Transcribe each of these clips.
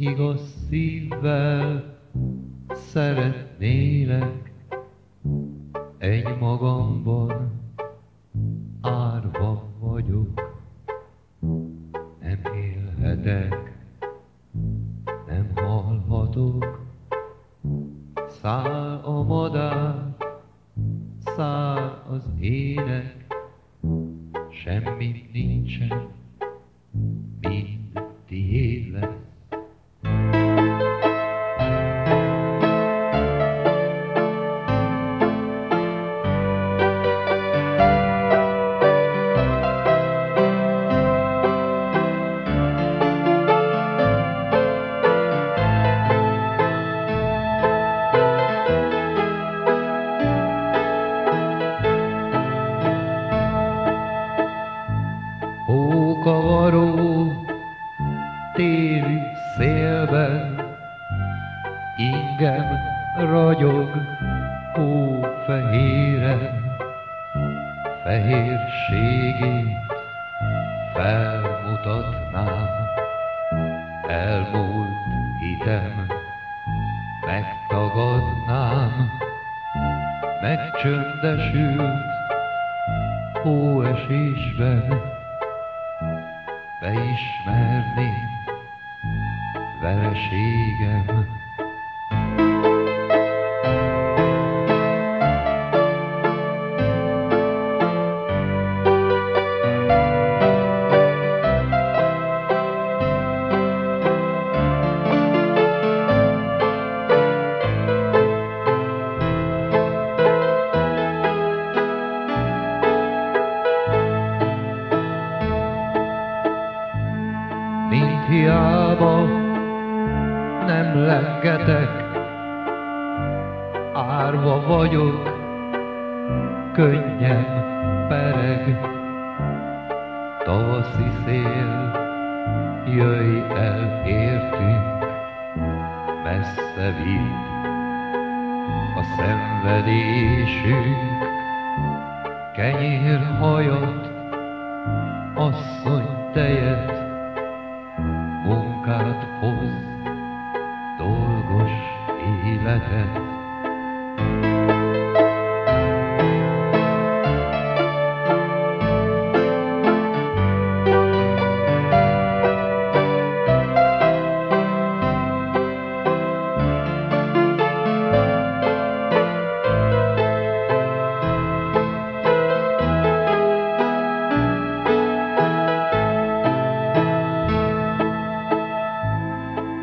igaz szívvel szeretnélek, egy magamban árva vagyok, nem élhetek, nem hallhatok, száll a madár, száll az ének, semmit nincsen, téli szélben. Ingem ragyog hófehéren, fehérségét felmutatnám, elmúlt hitem megtagadnám, megcsöndesült hóesésben, beismerném vereségem. Mint hiába nem lengetek, árva vagyok, könnyem pereg. Tavaszi szél, jöjj el, értünk, messze vidd a szenvedésünk, kenyér hajat, asszony tejet, életet.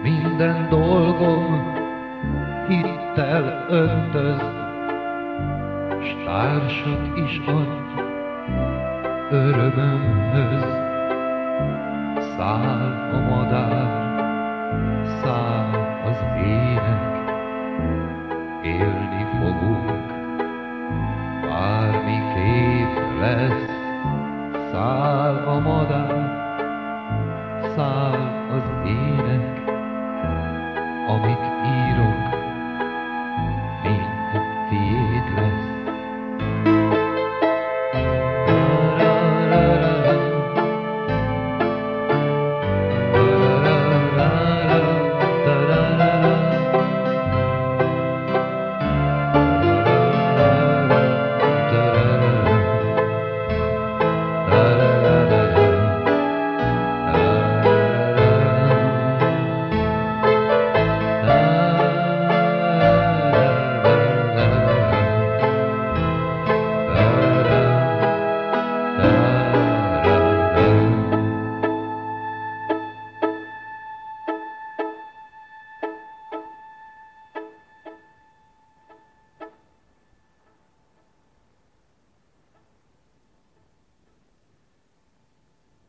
Minden dolgom hittel öntözd, s társat is adj örömömhöz. Száll a madár, száll az ének, élni fogunk, bármiképp lesz. Száll a madár, száll az ének, amit írok.